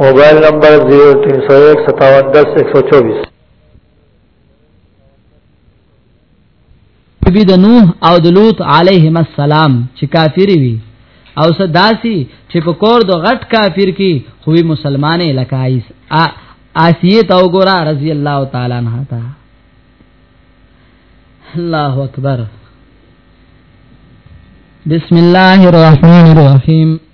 موبایل نمبر 03015710124 بی د نوح او د لوط علیهم السلام چې کافر وي او صداسي چې په کور د غټ کافر کې خوې مسلمانې لکه ایس آسیه تا وګورا رضی الله تعالی عنها تا الله اکبر بسم الله الرحمن الرحیم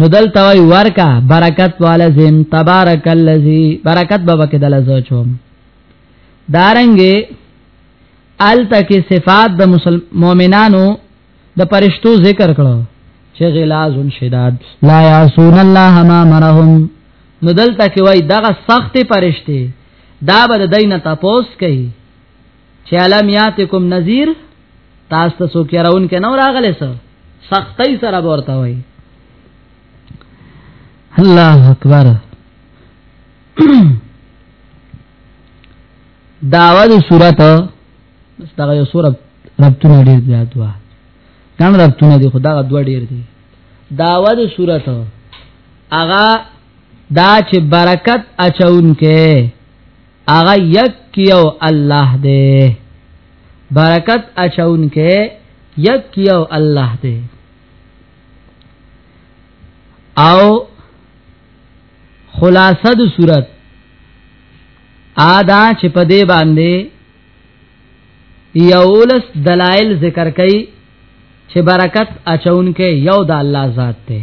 نو دلته وی ورکا برکت والا زم تبارک الذی برکت بابا کې دلته زوچوم دارنګې الته کې صفات د مسلم مؤمنانو د پرشتو ذکر کړو چې غلاظ شداد لا یعصون الله ما مرهم نو دلته کې وای دغه سخت پرشته دا به د دینه تاسو کوي چې علم یاتکم نذیر تاسو ته سو کېراون کې نو راغله سو سختۍ سره ورته وای الله اکبر داوا د صورت بس دا یو صورت ربطونه ډیر زیات وا کم ربطونه دي خدا غد ډیر دي داوا د صورت اغا دا چې برکت اچون کې هغه یک یو الله دی برکت اچون کې یک یو الله دی او خلاصه د صورت ادا چې په دې باندې یولس دلائل ذکر کړي چې برکت اچون کې یو د الله ذات دی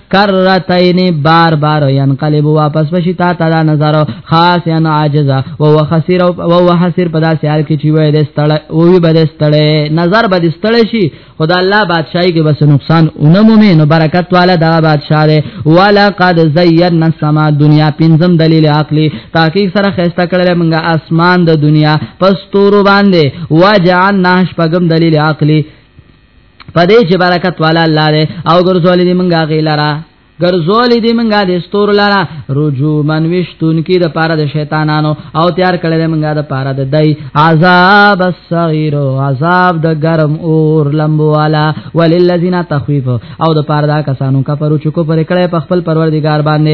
کرتین بار بار ينقلب واپس بشي تا ته دا نظر خاص ان عاجزا او خسر او حسر په داسې حال کې چې وې د ستړ او وي بد ستړ نظر بد ستړ شي خدای الله بادشاہي کې بس نقصان اونمومي نو برکت والا دا بادشاہ دی والا قد زینا السما دنیا پنځم دلیل عقلی تحقیق سره خسته کړل موږ اسمان د دنیا پستور باندې وجعلنا شپږم دلیل عقلی پدې چې برکت والا الله دې او ګرځول دې منګه غیلرا ګرځول دې منګه دې ستور لرا رجو من وشتون کې د پاره د شیطانانو او تیار کړل دې منګه د پاره د دای عذاب الصغیر عذاب د گرم اور لمبو والا وللذین تخویف او د پاره دا کسانو کفرو چې کو پر کړه په خپل پروردگار باندې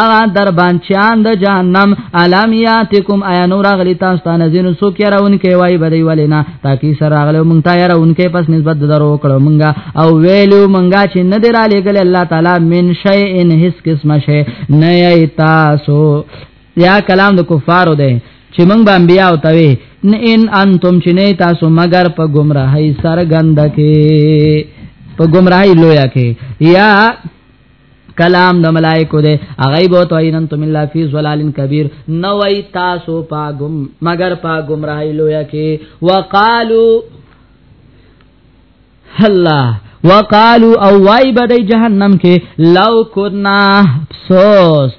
اغا در بانچان د جهنم علم یاتکم ایا نور غلی تاسو ته نزین سو کې راون کې وای بدی ولینا تاکي سر راغلو مونږ ته راون کې پس نسبت درو کړو مونږه او ویلو مونږه چې نه درا لګل الله تعالی من شی ان هیڅ قسمه شی نه تاسو یا کلام د کفارو دی چې مونږ به انبیا او توي نه ان انتم چې نه تاسو مگر په گمراهی سرګند کې په گمراهی لویا کې یا کلام د ملائکو دی هغه به تو اينن تم الله فی ظلال کبیر نو وای تاسو پاګم مگر پا گمراهی لویا کې وقالو الله وقالو او وای بدای جهنم کې لو کنا افسوس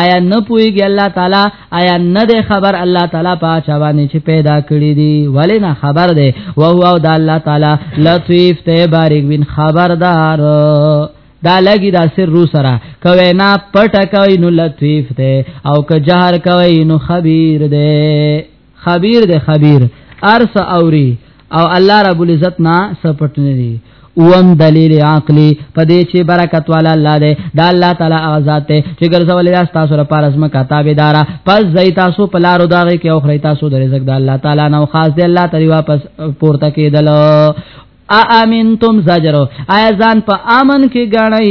آیا نه پويږي الله تعالی آیا نه ده خبر الله تعالی پاچا باندې چې پیدا کړی دی ولې نه خبر ده او هو د الله تعالی لطیف ته بارک بن خبردار دا لګي دا سر رو سره کوي نه پټ کوي نو لطیف ده او که جهر کوي نو خبير ده خبير ده خبير ارس اوري او الله رب العزت نه سپټ نه دي اوم دلیل عقلی په دې چې برکت والا الله دی دا الله تعالی آزاد دی چې ګرځول یا تاسو لپاره اسمه کتاب دارا پس زئی تاسو په لارو داږي کې او خری تاسو د رزق د الله تعالی نه خاص دی الله تعالی واپس پورته کېدل ا امنتم زجرو آیا ځان په امن کې غړی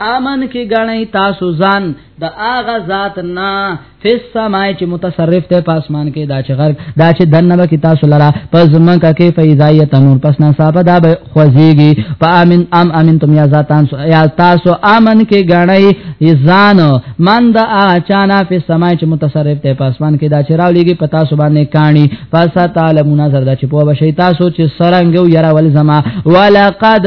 امن کې غنی تاسو ځان د اغه ذات نه فس سمای چې متصرف ته پاسمان کې دا چې غر دا چې دنه کې تاسو لرا پس مکه کې فیضایه تنور پس نه صاحب دا به خوځيږي فامن ام امن تم یا ذاتان یا تاسو امن کې غنی ځان من دا اچانا فس سمای چې متصرف ته پاسمان کې دا چې راولېږي پتا سو باندې کانی پس تعالی مناظر دا چې په بشی تاسو چې سرنګ یو یرا ول زما ولقد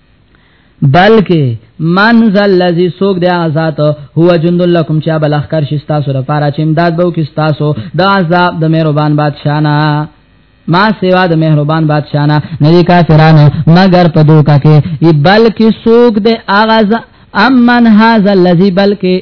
بلکې من ذا الذي سوق د آزاد هو جند لكم چا بلخ کر شستا سره پارا چې امداد بو کې تاسو د عذاب د مهربان بادشاہ نه ما سوا د مهربان بادشاہ نه ندی کافرانو مگر په دوکا کې بلکې سوق د آغاز امن هاذا الذي بلکې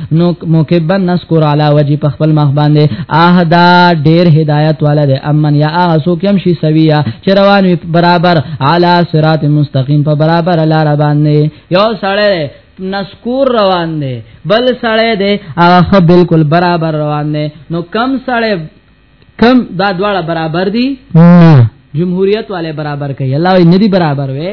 نو مکبا نذكر على وجه په خپل مخ باندې اهدا ډیر هدایت والا دی امن یا اسو کم شي سویا چې روان وي برابر على صراط مستقیم په برابر لار باندې یو سړی نسکور روان دی بل سړی دی هغه بالکل برابر روان دی نو کم سړی کم دا دواړه برابر دي نه جمهوریت والے برابر کوي الله یې ندي برابر وي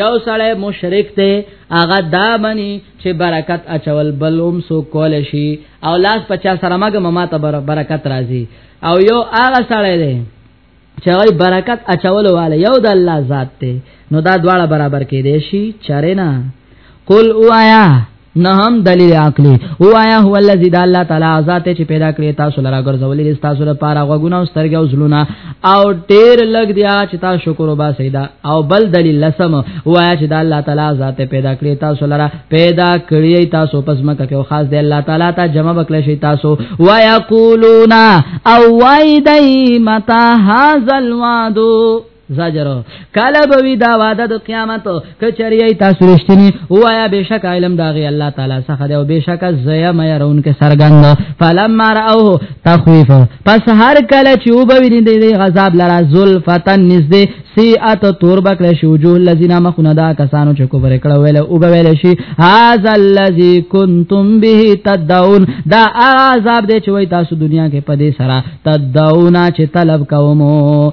یو سړی مشرک دی هغه دا مني چې برکت اچول بل هم سو کول شي او لاس 50 سره مګه ما ته برکت راځي او یو هغه سړی دی چې هغه برکت اچول والے یو د الله ذات دی نو دا دواړه برابر کې دي شي چرې نه قل اوایا نه هم دلیل عقلی او آیا هو الذی د الله تعالی ذات چې پیدا کړی تاسو لرا ګرځولې تاسو لپاره غوګونه او سترګې او زلونه او ډیر لګ دی چې تاسو شکر وبا سیدا او بل دلیل لسم او آیا چې د الله تعالی ذات پیدا کړی تاسو لرا پیدا کړی تاسو پس مکه کې خاص دی الله تعالی ته جمع وکړی شي تاسو و یقولون او وای دای متا هاذ الوعد زجر کله به وی دا وعده د قیامت کچری تاسو رښتینی وایا بشک علم دا غی الله تعالی څخه دی او بشک زیا مې رون کې سرګند فلم راو تخویف پس هر کله چې وب وی دی غذاب لرا ذلفتن نزدې سیئات تور بکړه شو جو الذین مخنا دا کسانو چې کوبر کړه ویل او به ویل شي هاذ الذی کنتم به تدعون دا عذاب دې چې وای تاسو دنیا کې پدې سره تدعونا چې طلب کومو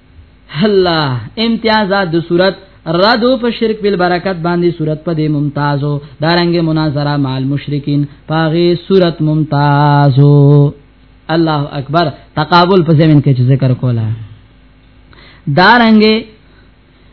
الله امتیازات د صورت رد په شرک بل برکت باندې صورت په دې ممتازو دارنګ مناظره مع المشرکین پاغه صورت ممتازو الله اکبر تقابل په زمين کې ذکر کولا دارنګ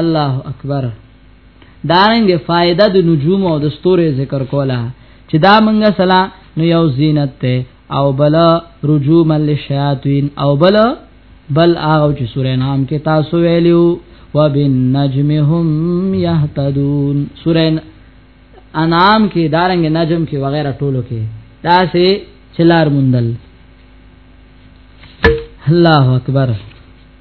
الله اکبر دارنګ فائدہ د نجوم او د ستوري ذکر کولا چې دا منګه سلا نو یو زینت ته او بل رجوع مل شیاطین او بل بل هغه چې سورې نام کې تاسو ویلو وبالنجم هم يهتدون سورې انعام کې دارنګ نجم کې وغیرہ ټولو کې دا سه چلار مندل الله اکبر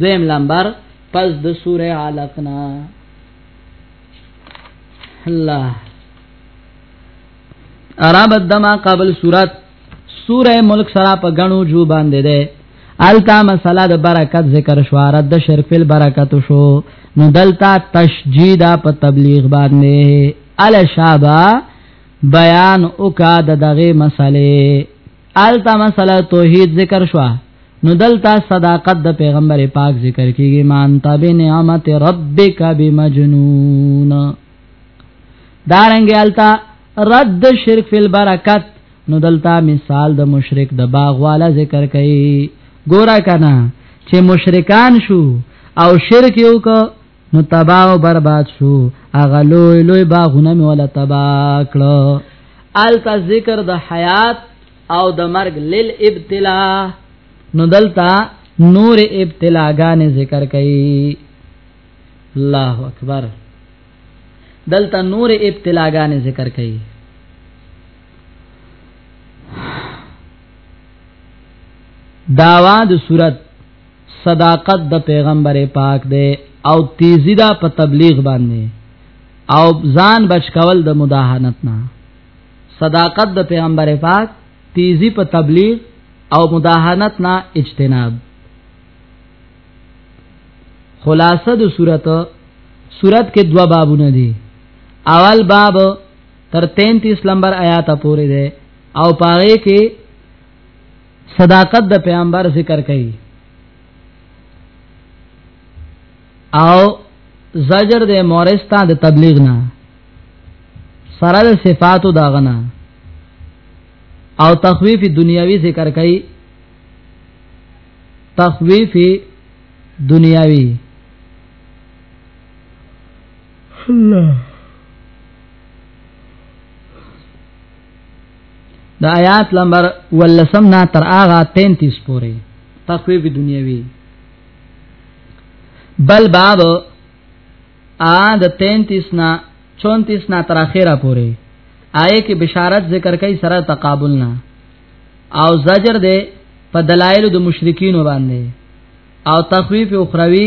دویم لمبر پس د سوره علق نه الله عرب دما قبل صورت سوره ملک سرا په غنو جو باندې ده التا مسله د برکت ذکر شو رد د شرک فل برکت شو نو دلتا تشجید په تبلیغ باندې ال شابا بیان او کا د دغه مسلې آلتا مسله توحید ذکر شوا نو دلتا صداقت د پیغمبر پاک ذکر کیږي مان تاب نعمت ربک بمجنون دارنګ آلتا رد شرک فی البرکات نو دلتا مثال د مشرک د باغ والا ذکر کړي ګورا کنا چې مشرکان شو او شرک یو کو نو تبا او برباد شو اغه لوی لوی باغونه مې ولا تبا کړو التا ذکر د حیات او د مرګ لیل ابتلا نو دلتا نور ابتلا غانې ذکر کړي الله اکبر دلتا نور ابتلا غانې ذکر کړي داوا د صورت صداقت د پیغمبر پاک دی او تیزی دا په تبلیغ باندې او ځان بچ کول د مداهنت نه صداقت د پیغمبر پاک تیزی په تبلیغ او مداهنت نه اجتناب خلاصه د صورت صورت کې دوا بابونه دي اول باب تر 33 نمبر آیات پورې ده او پاره کې صداقت د پیغمبر ذکر کړي او زجر د مورستا د تبلیغ نه سره د صفاتو داغنا او تخویف دنیاوی ذکر کړي تخویف دنیاوی الله د آیات نمبر ولسم نا تر آغا 33 پورې تخویب دنیوی بل باب آ د 33 نا 34 نا تر اخره پورې آئے کې بشارت ذکر کوي سره تقابل نه او زجر ده په دلایل د مشرکین باندې او تخویف اخروی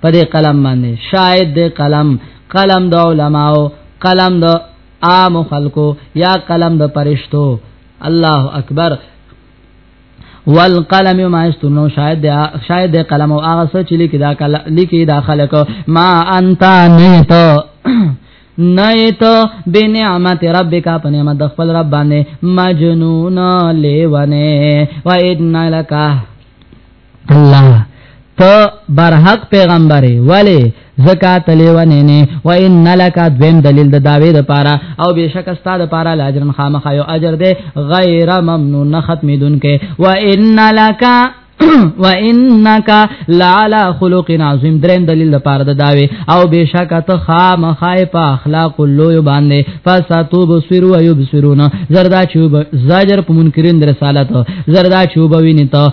په دې قلم باندې شاهد دې قلم قلم د علماو قلم د عام خلکو یا قلم د پرشتو الله اکبر والقلم ما استنو شاید دی شاید دی قلم او هغه څه چې لیکي دا کله لیکي دا خلکو ما انت نه ته نایت بنعمت ربک په نعمت د خپل رب باندې مجنون لیونه و ان لک الله ته برحق پیغمبره ولی زکات لیونه نه و ان لک دویم دلیل د داوی د پاره او بشک استاد د پاره لاجرن خامخ یو اجر دی غیر ممنون نه ختمیدون کې و ان لک و انک لعلى خلق عظیم دریم دلیل د پاره د داوی او بشک ته خامخای په اخلاق لوی باندې فساتو بصیر و یبصرون زردا چوب زاجر په منکرین رسالت زردا چوب ویني ته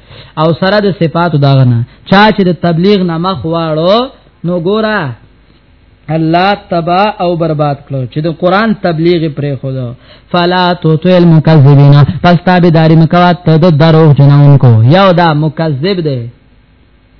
او سره د صفات داغه نه چا چې د تبلیغ نه مخ واړو نو ګورا الله تبا او برباد کړو چې د قران تبلیغ پرې خو دو فلا توتل مکذبین پس تابعداري مکوات ته د دروغ جنونکو یو دا مکذب دی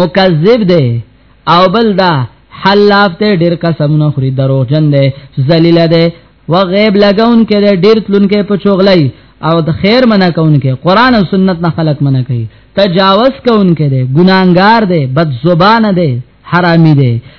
مکذب دی او بل دا حلاف ته ډیر قسم نه خوري دروغجن دی ذلیل دی و غیب لګون کې ډیر تلون کې په چغلای او د خیر منع کون کې قران او سنت نه خلق منع کوي تجاوز کون کې دی ګناګار دی بد زبان دی حرامي دی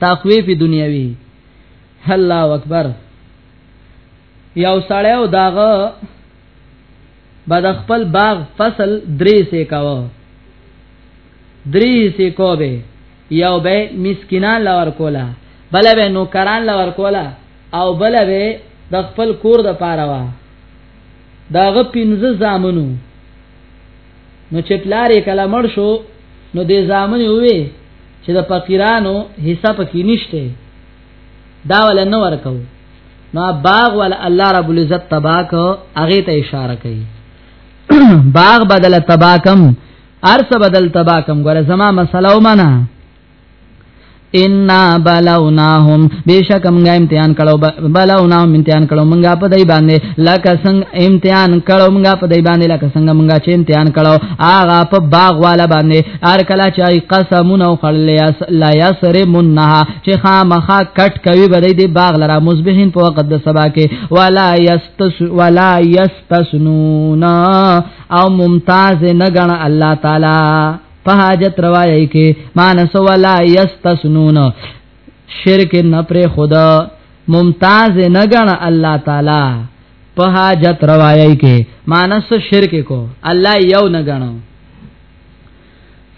تخویف دنیوي الله اکبر یو سړی او داغه بعد خپل باغ فصل درې سه کاوه درې سه کوبه یو به مسکینان لور کولا بل به نوکران لور کولا او بل به د خپل کور د پاره وا داغه پنځه زامنو نو چې پلار یې کله مړ شو نو د زامن وې چې د فقیرانو حصہ پکې نشته دا ول نه ورکو نو باغ ول الله رب العزت تباک هغه ته اشاره کوي باغ بدل تباکم ارس بدل تباکم ګوره زما مسله ومنه ان بلوناهم بشک موږ امتحان کړو بلوناهم امتحان کړو موږ په دای باندې لکه څنګه امتحان کړو موږ په دای باندې لکه څنګه موږ چې امتحان کړو هغه په باغ والا باندې هر کله چې قسمونه خړل لا یسر منها چې خامخا کټ کوي به دې باغ لرا مصبحین په وخت د سبا کې ولا یستس ولا یستسنون او ممتاز نه غن الله تعالی په حاجت روایي کې مان سوالا یستسنون شرک نه پر خدا ممتاز نه غن الله تعالی په حاجت روایي کې مانس شرک کو الله یو نه غنو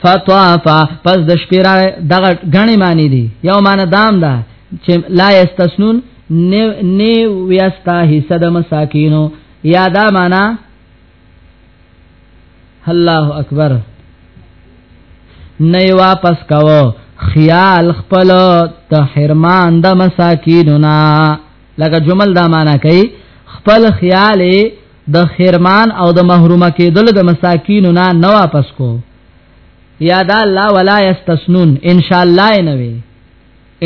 فطافا پس د شپې را دغه غنی معنی دي یو معنی دام ده دا چې لا یستسنون نه نه ویستا حصہ د مساکینو یادا معنی الله اکبر نه واپس کاوه خیال خپل ته حرمان د مساکیننا لکه جمل دا معنا کوي خپل خیال د خیرمان او د محرومه کېدل د مساکیننا نه واپس کو یاد الله ولا یستسنون ان شاء الله نه وي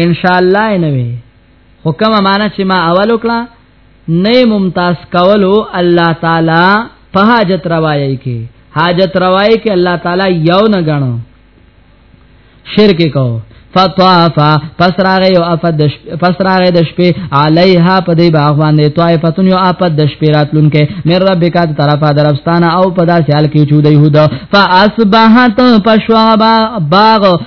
ان شاء الله نه وي حکم معنا چې ما اول وکړه نه ممتاز کولو الله تعالی په حاجت روایي کې حاجت روایي کې الله تعالی یو نه غنو شرک کو فطافا پس راغه یو افد پس راغه د شپې علیها په دی باغ باندې طائفتون یو افد د شپې راتلونکې مې ربک ته طرفه درفستانه او په داسې حال کې چې د يهود فاصبحت پشوا باغ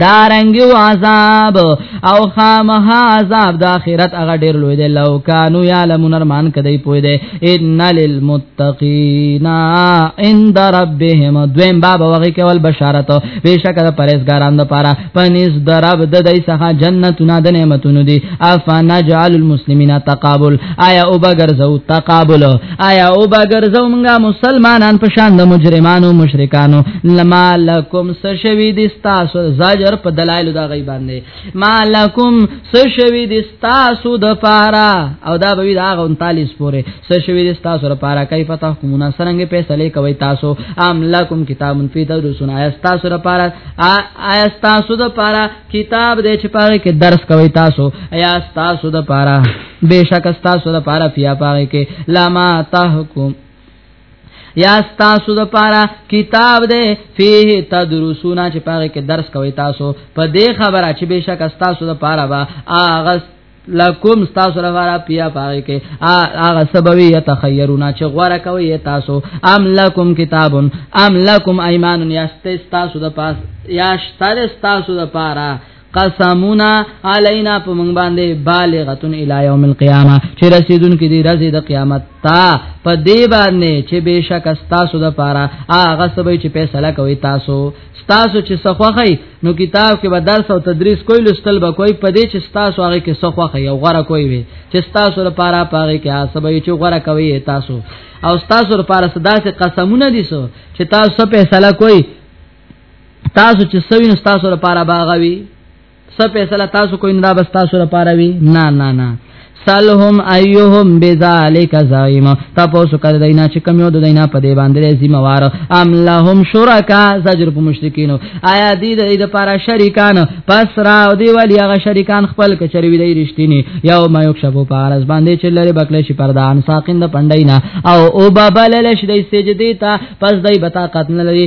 دارنګي عذاب او خامها عذاب د اخرت هغه ډیر لوی دی لو کانو یعلمون ارمان کدی پوی دی ان للمتقین عند ربهم دویم باب وغه کول بشارت بشک د پرهیزګاران د پاره پنځ درب د دای څخه جنتونه د نعمتونو دی افنجعل المسلمین تقابل آیا او بغرزو تقابل آیا او با ګرځو مونږه مسلمانان په شان د مجرمانو مشرکانو لما لکم سشوی د تاسو زاجر په دلایل د غی باندې ما لکم سشوی د تاسو د پارا او دا به دا 39 پورې سشوی د تاسو د پارا کای پتا کومه سرنګ فیصله کوي تاسو ام لکم کتابن فی تدرسون آیا تاسو د پارا آیا تاسو د پارا کتاب دې چې پاره کې درس کوي تاسو ایا تاسو د پاره بهشکه تاسو د پاره فیا پاره کې لما تحکم یا تاسو د پاره کتاب دې فيه تدرسون چې پاره کې درس کوي تاسو په دې خبره چې بهشکه تاسو د پاره با اغس لکم تاسو لپاره پیا پاره کې هغه سبب یې تخیرونا چې غوړه کوي تاسو ام لکم کتابن ام لکم ایمان یاست تاسو د پاس یاشتر تاسو د پاره قسمونا علینا په مونږ باندې بالغتن الی یوم القیامه چې رسیدون کې دی رزي د قیامت تا په دی باندې چې بشک تاسو د پاره هغه سبب چې فیصله کوي تاسو ستاسو چې سخوخی نو کتاب کې به درس او تدریس کوی لستل به کوی په دې چې ستاسو هغه کې سخوخی او غره کوی وي چې ستاسو لپاره پاره کې حسابي چې غره کوی تاسو او ستاسو لپاره صداسه قسمونه دي سو چې تاسو په فیصله کوی تاسو چې سوي نو تاسو لپاره باغوي څه فیصله تاسو کوئ نه بس تاسو لپاره وی نه نه نه سلهم ايهم بذالک زعیم تاسو کړه دینا چې کوم یو دینا په دې باندې ذمہ وار ام لهم شرکا زجر په مشرکین آیا دې دې د پارا شریکان پس را او دی ولی هغه شریکان خپل کچری وی دی رښتینی یو ما یو شپو پارس باندې چې لری بکله شي پردان ساقین د پندینا او او بابل لش دې سجدی تا پس دای بتا قتل لري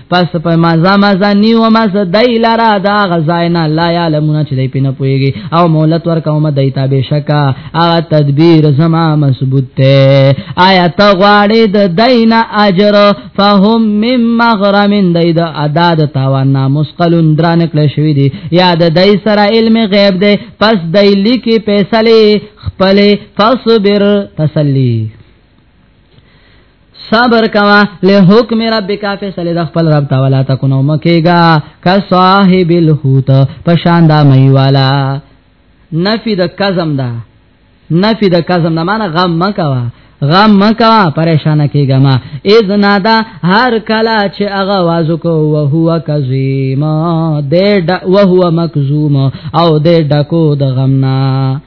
پس په مازه مازه نیو مازه دای لرا دا غزاینا لا یعلمون چې دای پینه پویږي او مولت ور کوم دای ته بشکا ا تدبیر زما مضبوط ته آیا ته غواړې د دینه اجر فهم مم مغرم دای د ادا د تاوان مسقلون درانه کړی شوی دی یا د دای سره علم غیب دی پس دای لیکي فیصله خپل فصبر تسلی صبر کوا له حکم ربک فیصله د خپل رب تعالی تا کو نو مکیگا کا صاحب الحوت پشان دا مئی والا نفی د کزم دا نفی د کزم نه معنی غم مکوا غم مکا پریشان کیګه ما اذ نادا هر کلا چې هغه आवाज کو او هو کظیم د او هو مکظوم او د ډکو د غمنا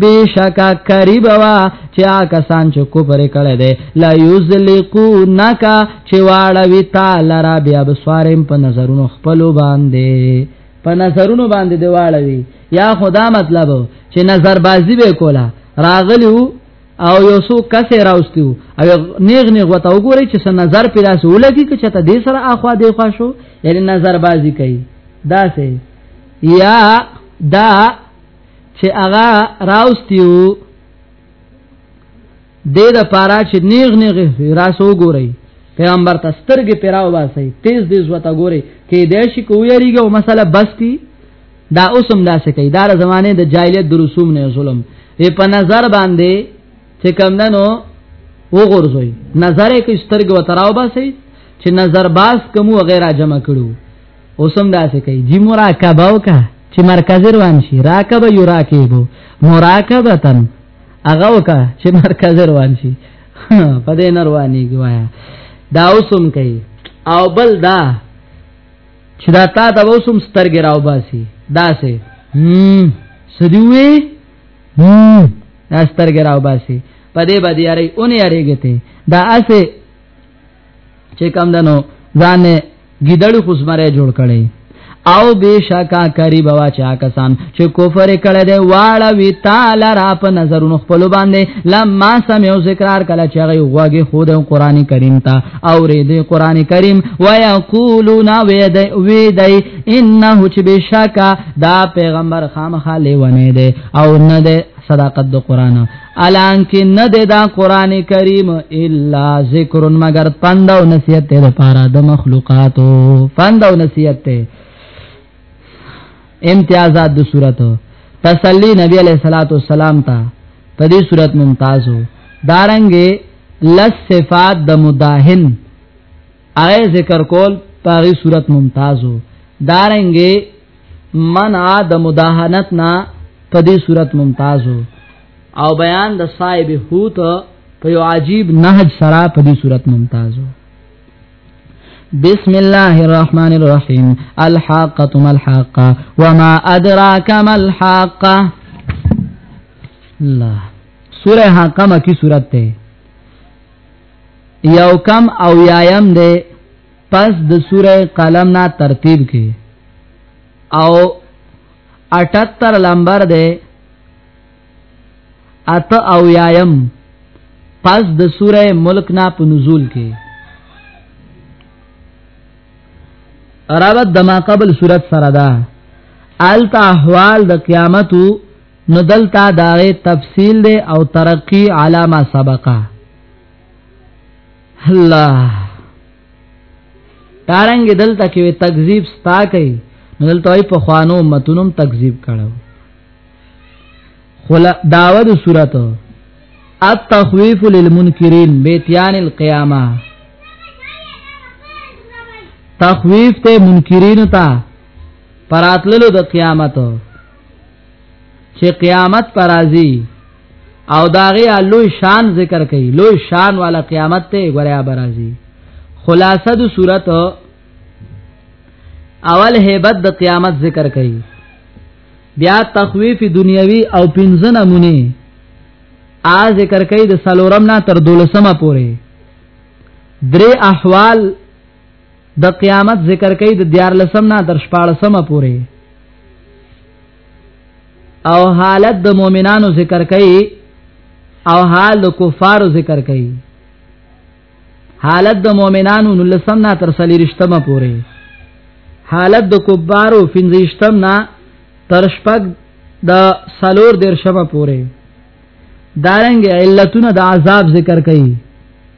بشکا قریب وا چې آ کسان چې کوپر کړي دي لا یزلقو نکا چې واړه وی تعالی را بیا بسوارم په نظرونو خپل باندې په نظرونو باندې دی واړه وی یا خدا مطلب چې نظر بازی به کولا راغلیو او یو سو کسه راوستیو او نیغ نیغ وته وګوري چې څه نظر پیدا سو لګي چې ته دې سره اخوا دې خوا شو یعنی نظر بازی کوي دا سه یا دا چې هغه راوستیو د د پارا چې نیغ نیغ راسو ګوري پیغمبر ته سترګې پیراو باسي تیز دې زوته ګوري کې دې شي کویریږي او مسله بس کی دا اوسم داسې کوي دا زمانه د جاهلیت درسوم نه ظلم یې په نظر باندې چې کم دنو وګورځوي نظر یې کې سترګې وتراو باسي چې نظر باز کوم وغیرہ جمع کړو اوسم داسې کوي جی مراقبه وکا چې مرکز روان شي راکبه یو راکبو مراقبتن هغه وکا چې مرکز روان شي په دې نروانی گوایا دا اوسم کوي او بل دا چې دا تا د اوسم سترګې راو باسي داسې هم سدیوي هم سترګې راو باسي په دې باندې یاري اونې یاريږي ته دا اسه چې کم دنو ځان ګیدړ خصمره جوړ کړي او بشکا کری بوا چا کسان چې کفر کړه دې واړه وی تعالی را په نظرونو خپل باندې لما سمعو ذکرار کله چې غي وګه خود قران کریم ته او ری دې قران کریم ويقولون وید وید انه چې بشکا دا پیغمبر خامخاله ونه دې او نه دې صداقت د قران الان کې نه د دا قران کریم الا ذکر مگر پند او نصیحت ته لپاره د مخلوقاتو پند او نصیحت ته امتیازات د صورت تسلی نبی علیہ الصلوۃ والسلام ته په دې صورت ممتازو دارنګې لس صفات د مداهن هغه ذکر کول پاغي صورت ممتازو دارنګي منع د مداهنت نه په دې صورت ممتازو او بیان د صاحب حوت په یو عجیب نهج سره په دې صورت ممتازو بسم الله الرحمن الرحیم الحاقه ما الحاقه وما ادراک ما الحاقه الله سوره حاقه مکی سورته یو کم او یایم دی پس د سوره قلم نه ترتیب کی او 78 لمبر دی ات او یایم پس د سوره ملک نه په نزول کی رابط دما قبل صورت سره ده التا احوال د قیامتو نو دلته دا تفصیل دی او ترقی علامه سبقه الله دارنګ دلته کې تکذیب ستا کوي دلته په خوانو متونم تکذیب کړو خلا داود صورت التخويف للمنكرين بيتيان القيامه تخويف ته منکرین ته پراتللو د قیامت چې قیامت پر راځي او داغه لوی شان ذکر کړي لوی شان والا قیامت ته غریا برازي خلاصه د صورت اول hebat د قیامت ذکر کړي بیا تخویف دنیوي او پنځه نمونه ا ذکر کړي د سلورم نه تر دولسمه پورې درې احوال د قیامت ذکر کوي د دیار لسم نه تر شپاړسم پورې او حالت د مؤمنانو ذکر کوي او حال د کفارو ذکر کوي حالت د مؤمنانو نلسم نه تر سلیرشتم پورې حالت د کفارو فنځشتم نه تر شپږ د سلور درشم پورې دارنګ علتونه د عذاب ذکر کوي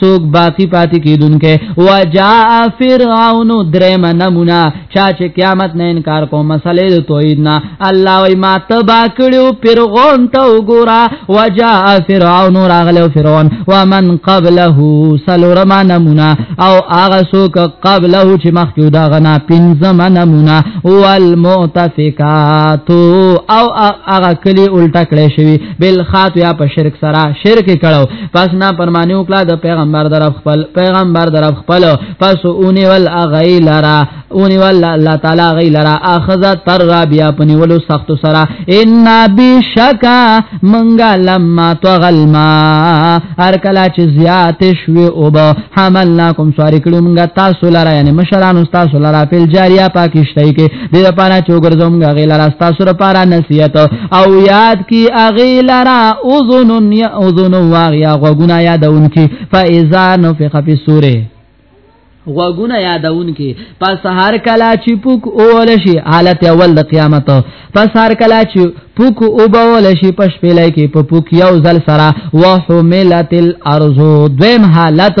سوک باقی پاتی کیدونکه وجاء فرعون درم نمونه چا چې قیامت نه انکار کو مسلې د توحید نه الله وی ما تبا کړو فرعون ته وګورا وجاء فرعون راغلو فرعون ومن قبله سلورم نمونه او هغه سوک قبله چې مخکودا غنا پنځم نمونه والمؤتفقات او هغه کلی الټه کړی شوی بل خاط یا په شرک سره شرک کړو پس نه پرمانی وکړه د پیغمبر در خپل پیغمبر در خپل پس اونې ول اغی لرا اونې ول الله تعالی غی لرا اخذ تر رابیا پنیولو سخت سره ان بشکا منګا لما تغل ما هر کلا چې زیات شوي او به حملناکم سواری کړو منګا تاسو لرا یعنی مشران تاسو لرا په جاریه پاکشتای کې دې لپاره چې وګرځوم هغه لاره تاسو لپاره نصیحت او یاد کی هغه لاره اذن یا اذن واغیا غوګنا یادون کی فاذا نفخ فی السوره غوګونه یادون کې پس هر کلا چې پوک اول شي حالت اول د قیامت پس هر کلا چې پوک او بول شي پښ پیلای کې په پوک یو ځل سره وحملت الارض دویم حالت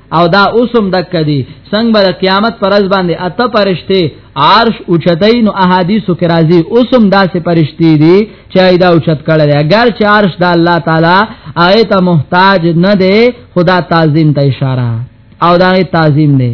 او دا اوسم دک دی څنګه بر قیامت پر از باندې اته پرشته عرش اوچتای نو احادیثو کې راځي اوسم داسې پرشتي دي چې دا اوچت کړل اگر چې عرش د الله تعالی آیت محتاج نه دی خدا تعظیم ته اشاره او دا تعظیم دی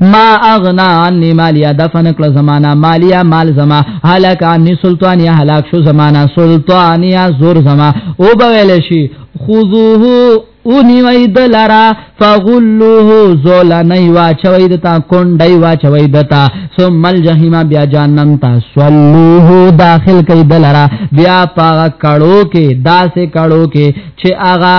ما اغنا عنی مالیا دفن کړ زمانہ مالیا مال زما هلاک عنی سلطان یا هلاک شو زمانہ سلطان یا زور زما او بویل شي خذوه اونی وای د لرا فغلوه زولا نه واچوي د تا کونډي واچوي د تا ثم الجحیم بیا جانم تا سلوه داخل کړي د لرا بیا پاغه کړو کې داسې کړو کې چې اغا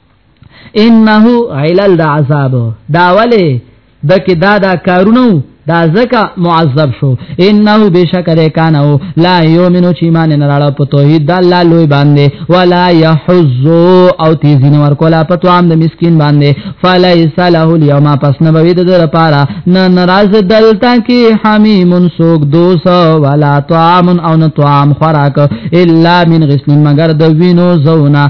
انه علل د عذاب دا ولی دکې دا دا کارونه دا زکه معذب شو انه بشکر کانو لا یومنو چې مان نه راړه په توحید د الله لوی باندې ولا یحز او تیزین ور کولا په توام د مسکین باندې فلیس له اليوم پس نه بوي د لپاره نه ناراض دلته کې حمیم سوق دوس ولا طعام او نه طعام خوراک الا من غسل مگر د وینو زونه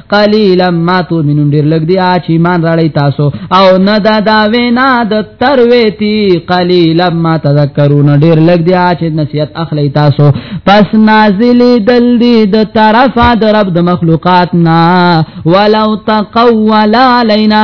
قلیلا ما تؤمنون ډیر لګ دی چې ایمان راړی تاسو او نه دا دا وینا د ترویتی قلیلا ما تذکرون ډیر لګ دی چې نصیحت اخلی تاسو پس نازل دل دی د طرفه د رب د مخلوقات نا ولو تقول علینا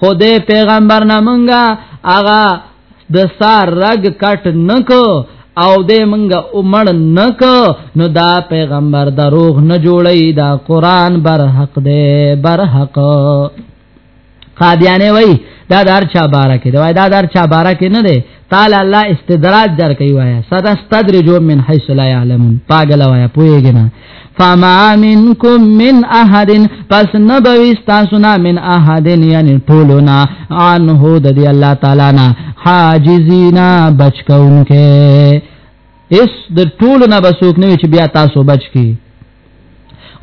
خدای پیغمبر نه مونږه اغا د سار رګ کټ نکو او دې مونږه عمر نکو نو دا پیغمبر دروغ نه جوړی دا قران بر حق دې بر حق قادیانه وای دا دار چا بارکه دا دا دار چا بارکه نه دی تعالی الله استدراج در کوي وایا ستستدرجو من حيث لا يعلمون پاګل وایا پويږي نه فما منکم من احد پس نبوی ستاسونا من احد یعنی ټولونا عنه د دی الله تعالی نا حاجزینا بچکونکه اس د ټولو نه بسوک نه چې بیا تاسو بچ کی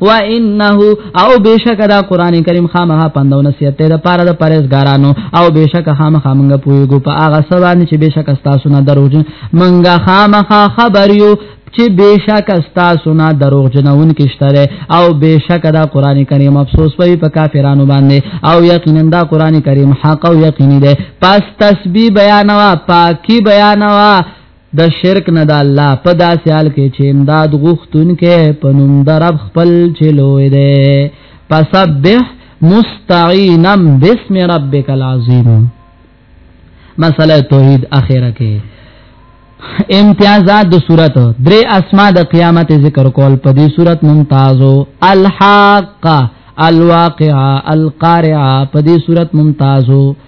و انه او بشک دا قران کریم خامها پندو نصیحت ته د پاره د پرهیزګارانو او بشک خامخا مونږ پویګو په هغه سبان چې بشک تاسو نه دروژن مونږه خامخا خبر یو چې بشک استا سنا دروغ جنون کشتره او بشک دا قران کریم افسوس پوي په کافرانو باندې او یقینا دا قران کریم حق او یقیني ده پس تسبیح بیانوا پاکي بیانوا د شرک نه د الله په داسې حال کې چې امداد غوښتون کې پنوم درب خپل چلوې ده فسبح مستعینا بسم ربک العظیم مسله توحید اخره کې امتیازات د صورت درې اسماء د قیامت ذکر کول په دې صورت ممتازو الحاقه الواقعه القارعه په دې صورت ممتازو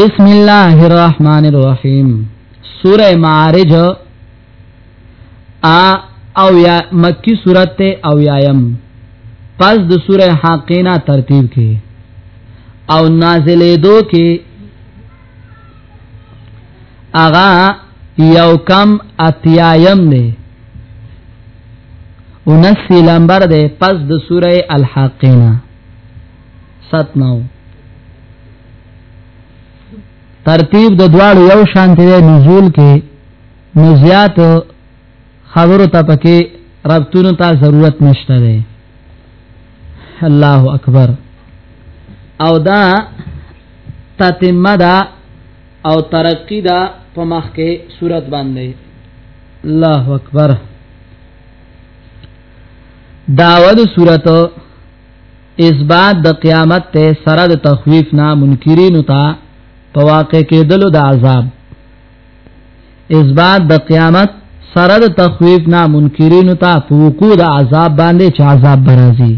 بسم الله الرحمن الرحیم سوره معارج ا او یا مکی سورته او یایم پس د سوره حقینا ترتیب کې او نازلې دو کې اغا یو کم اتیایم نه انسی لمبر ده پس د سوره الحاقینا سات نو ترتیب د دواړو یو شان دی نزول کې نزیات خبرو ته پکې ربطونو ته ضرورت نشته دی الله اکبر او دا تتمه دا او ترقی دا په مخ کې صورت باندې الله اکبر داود صورت اثبات د قیامت ته سره د تخویف نه منکرین ته په واقع کېدلو د عذاب اثبات د قیامت سره د تخویف نه منکرین ته په وقوع د عذاب باندې چې عذاب برازي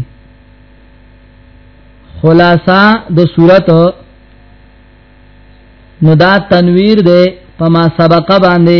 خلاصہ د صورت نو دا تنویر ده په ما سبقه باندې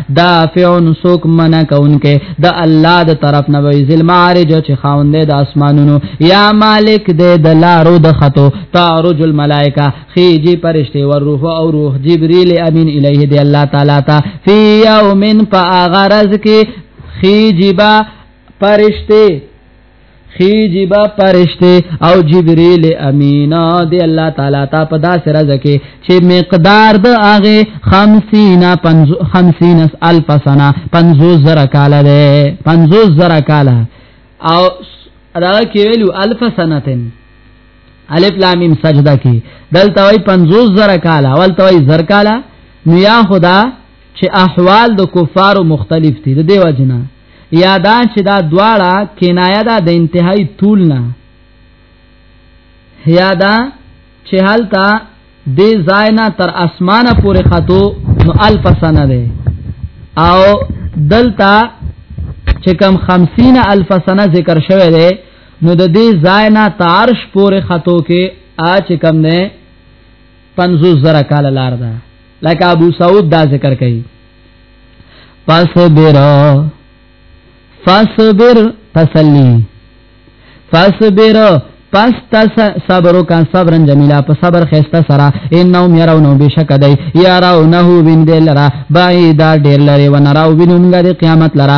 دافعون سوک منع کونکه د الله د طرف نه وی ذل معارج چې خاوند د اسمانونو یا مالک د دلارو د خطو تعرج الملائکه خيجي پرشته او روح او روح جبريل امين الیه دی الله تعالی تا فی یوم فاغرز کی خيجي با پرشته خیجی با پرشته او جبرئیل امینا دی الله تعالی تا په داسې راز کې چې مقدار د هغه 50 50 الف سنه 50 زره کال ده 50 زره کال او دا کې ویلو الف سنتن الف لام میم سجده کې دلته وای 50 زره کال اول توای زر کال نو یا خدا چې احوال د کفارو مختلف دي د دیو جنا یادا چې دا دواړه کنایه ده د انتهای طول نه یادا چې حالتا د زاینا تر اسمانه پورې خاتو نو الف سنه ده او دلتا چې کم 50 الف سنه ذکر شوه ده نو د دې زاینا تعرش پورې خاتو کې آ چې کم نه 50 زره کال لار ده لکه ابو سعود دا ذکر کوي فاصبر فاصبر تسلی فاصبر پس تاسو صبر وکا صبرن جمیلا په صبر خسته سرا انهم يرونه بشک دای يرونه وین دل را بعید ډیر لري و نراو وینم غری قیامت لرا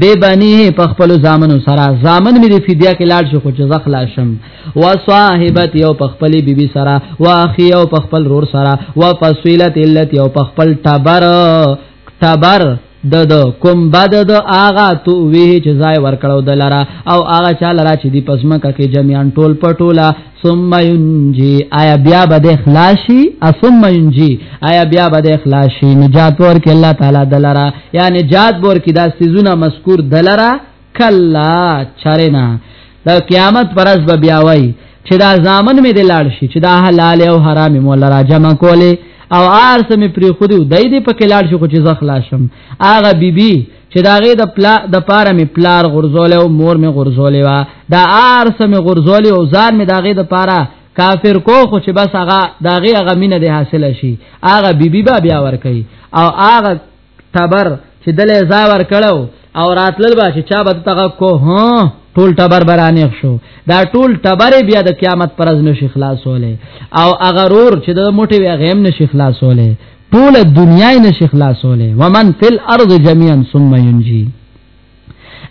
بے بانی ہے په خپل زامن سره زامن مې د فدیه کې لاړ شو خو چې زخلا شم وا صاحبت یو په خپل بیبي سره وا اخی یو په خپل رور سره وا فصیلت الت یو په خپل تبر تبر د د کوم بد د آغا تو وی چې ځای ورکړو دلرا او آغا چا لرا چې دی پزما کې جميعان ټول پټولا ثم ينجي آیا بیا به د اخلاصي ثم ينجي آیا بیا به د اخلاصي نجات ورکړي الله تعالی دلرا یا نجات ورکړي دا سيزونه مذکور دلرا کلا چرنا د قیامت پرز به بیا وای چې دا ځامن می د لاړ شي چې دا حلال او حرام مولا را جمع کوله او ارسه می پری خو دی دای دی په کلاړ شو چې زخلا شم اغه بیبي چې داغه د پلا د پاره می پلار غرزول او مور می غرزول وا دا ارس می غرزول او ځان می داغه د پاره کافر کو خو چې بس هغه داغه هغه مینه دی حاصل شي هغه بیبي با بیا ور کوي او هغه تبر چې دلې زاور کړو او راتلل با چې چا به تغه کو ها ټول تبر برانه شو دا ټول تبر بیا د قیامت پرز نشي خلاصوله او اغرور چې د موټي وی غیم نشي خلاصوله ټول دنیا یې نشي خلاصولې ومن فی الارض جميعا ثم ينجي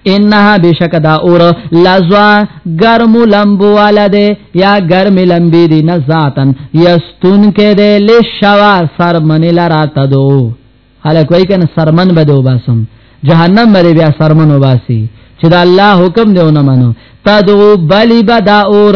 انها بشک دا اور لزوا گرم لمبو والا دے یا گرم لمبی دی نزاتن یستون کې دے لشوا سرمن لرا تدو حالا کوئی کنه سرمن بدو باسم جهنم مری بیا سرمن وباسي چې دا الله حکم دی ونه منو تدو بلی بدا اور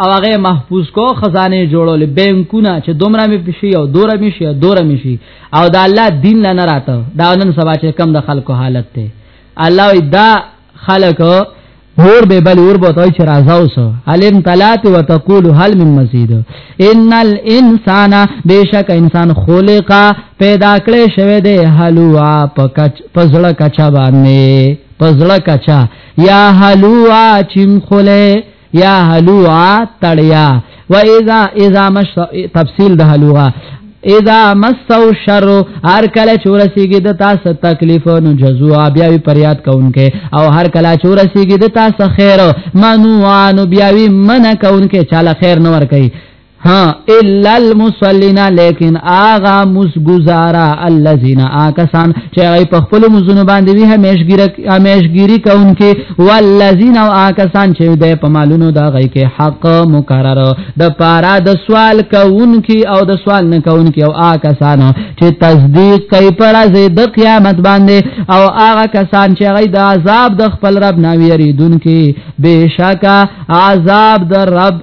او هغه محفوظ کو خزانه جوړول بانکونه چې دومره می پشي او دوره می شي او دوره می شي او دا الله دین لنه راته دا نن سبا چې کم د خلکو حالت ته الله دا خلک نور به بل اور بوته چې راځه اوس علم تلات وتقول هل من مزید ان الانسان بشک انسان خلقا پیدا کړی شوی دی حلوا پکچ پزړه کچا باندې پزړه کچا یا حلوا چیم خله یا حلوا تړیا و اذا اذا مش تفصیل د حلوا اذا مسو شر هر کله چورسیږي د تاسو تکلیف نو جزوا بیا وی پریاد کونکي او هر کله چورسیږي د تاسو خیر منوان بیا وی من کونکي چاله خیر نور کوي ها الا المصلين لیکن آغا مسگزارا الذين آکسان چې ای په خپل مزونه باندې وی همیشګری همیشګری کونکي والذین او آکسان چې د په مالونو دا غي کې حق مقرر د پارا د سوال کونکي او د سوال نه کونکي او آکسان چې تصدیق کوي پر از د قیامت باندې او آغا کسان چې غي د عذاب د خپل رب ناویری دونکي بشکا عذاب د رب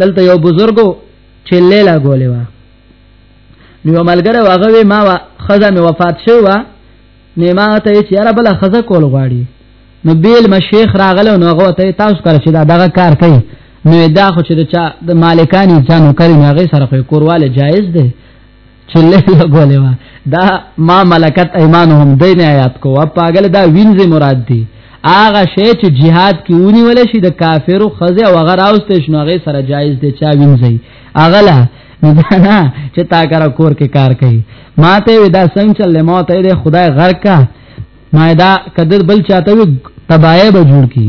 دلته یو بزرګو چې لیلا ګولې وا نو ملګری واغوي ما وا خزه می وفات شو وا نه ما ته چې یاره بل خزه کول غواړي نو بیل مشیخ راغله نو هغه ته تاسو کار چې دا دغه کار کوي نو دا خو چې د چا د مالکانی چانو کړی هغه سره خو کورواله جایز دی چې لهي غولې وا دا ما ملکت ايمانهم دین آیات کو او پاګل دا وینځه مراد دی هغه شی چې jihad کې ونی ول شي د کافرو خزه او غیر اوسته شنو غیر سره جایز دی چا وینځي اغلا نو دا نه چې تا کار کور کې کار کوي ماته ودا څنګه چل موت دې خدای غر کا ما دا قدر بل چاته تبایه به جوړ کی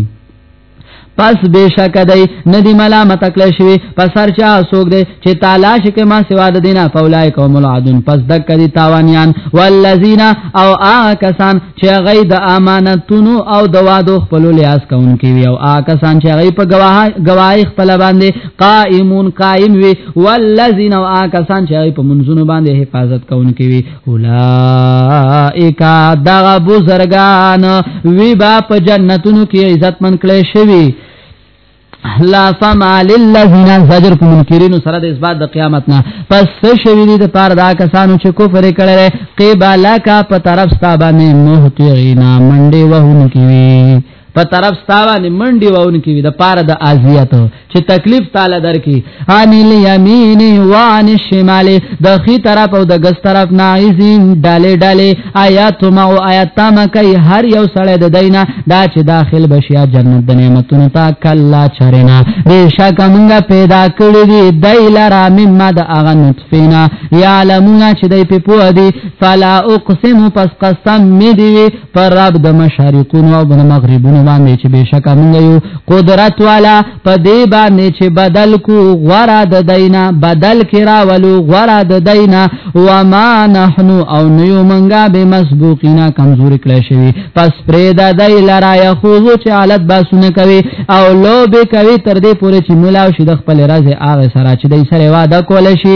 پس بشک دای ندی ملامت کړی شوی پس هر چا سوګ دی چې تلاش کې ما سوا د دینه فولای کوم العدن پس دک دی تاوانیان والذین او آکسان چې غي د امانتونو او د وادو خپل لیاس کوونکی وی او آکسان چې غي په گواهی گواهی خپل باندې قائمون قائم وی والذین او آکسان چې غي په منځونو باندې حفاظت کوونکی وی اولائک دغه بزرگان وی با په جنتونو کې عزت من کړي شوی لا فما للذین زجر په منکرین سره د اثبات د قیامت نه پس څه شوی دي د پاره دا کسانو چې کفر کړي قبلک په طرف ستا باندې مهتینا منډي وهونکي وي په طرف ستاوه نه منډي وون کې د پاره د اذیت چې تکلیف تعالی درکې ان الیمین و ان الشمال د خي طرف او د ګس طرف ناعزین ډاله ډاله آیات ما او آیات تام کوي هر یو سړی د دینه دا چې داخل بشیا جنت د نعمتونو تا کلا چرنا ریشا کومه پیدا کړی دی دایلرا مما د اغه نطفینا یعلمون چې دای په پوه دی فلا اقسم پس قسم می دی پر رب د مشارقونو او د مغربونو باندې چې بشک موږ یو قدرت والا په دې باندې چې بدل کو غورا د دینا بدل کرا ولو غورا د دینا و ما نحنو او نیو منګه به مسبوقینا کمزور کړی شوی پس پرې د دای لرا یخوزو چې حالت باسونه کوي او لو به کوي تر دې پورې چې ملاو شي د خپل راز هغه سره چې دای سره واده کول شي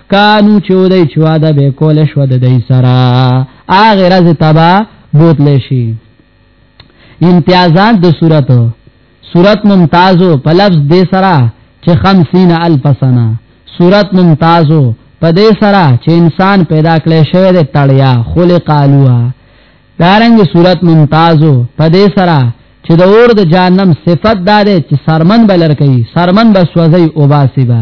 کانو چې ودی چې واده به کول شو د دې سره اغه راز تبا بوتل شي امتیازات د صورت صورت ممتازو په لفظ دې سره چې 50 الف سنه صورت ممتازو په دې سره چې انسان پیدا کړي شوی د تړیا خلق الوا دارنګ صورت ممتازو په دې سره چې د اور د جانم صفت دار چې سرمن بلر کوي سرمن بسوځي او باسي با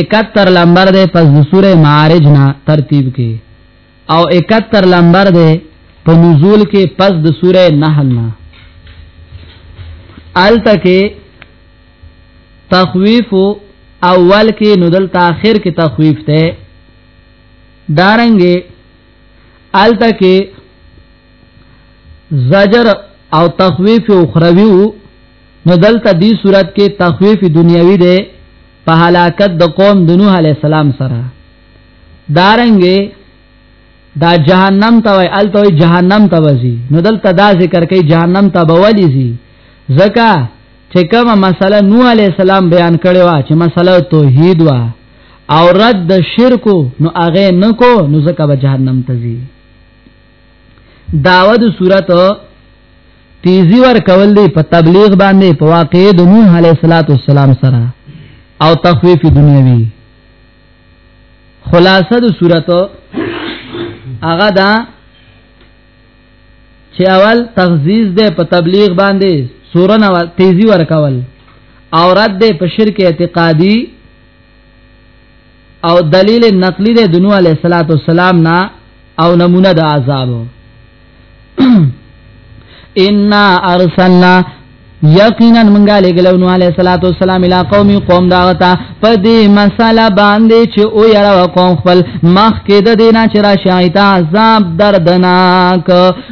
71 لمبر ده پس د سوره معارج نه ترتیب کې او 71 لمبر ده په نزول کې پس د سوره نحل نه الته کې تخویف اول کې نو دلته اخر کې تخویف ده دارنګې الته کې زجر او تخویف اخروی نو دلته دی صورت کې تخویف دنیوي دی په هلاکت د قوم د نوح علی السلام سره دارنګې دا جهنم ته وای الته وای جهنم ته وځي نو دلته دا ذکر کوي جهنم ته بوالي زی زکه چې کومه مسله نوح علی السلام بیان کړي وا چې مسله توحید وا او رد د شرک نو هغه نکو نو زکه به جهنم ته زی داود صورت تیزی ور کول دی په تبلیغ باندې په واقع د نوح علی صلوات والسلام سره او تخفیف دنیوی خلاصه د صورت هغه دا چې اول تغزیز دی په تبلیغ باندې سورن تیزی ور کول او رد دی په شرک اعتقادی او دلیل نقلی ده دنو علیہ الصلوۃ والسلام نا او نمونه د عذاب ان ارسلنا یقینا منګه لګلو نو علی صلوات و سلام الی قوم قوم داغتا په دې مساله باندې چې او یرا قوم خپل مخ کې د دینه چې را شایتا عذاب دردناک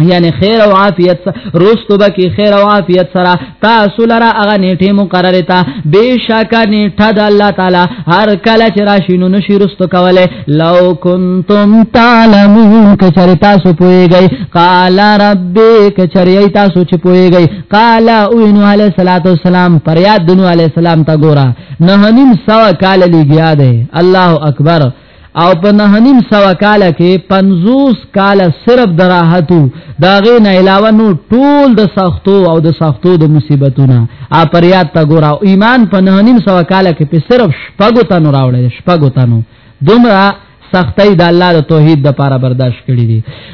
یعنی خیر او عافیت روستو بکی خیر او عافیت سره تاسو لرا هغه نیټه مقرره تا بشک نیټه د الله تعالی هر کله چې راشینو نشی روستو کوله لو کنتم تعلمون کچری تاسو پویږئ قال رب کچری تاسو چې پویږئ قال او نو علی صلوات والسلام فریاد دنو علی السلام تا ګورا نه نیم سو کال لګیا دی الله اکبر او په نهنیم سوا کال کې 50 کال صرف دراحتو دا غي نه علاوه نو ټول د سختو او د سختو د مصیبتونه ا پر یاد تا ګور او ایمان په نهنیم سوا کال کې په صرف شپګو تنو راوړل شپګو تنو دومره سختي د الله د توحید د پاره برداشت کړی دي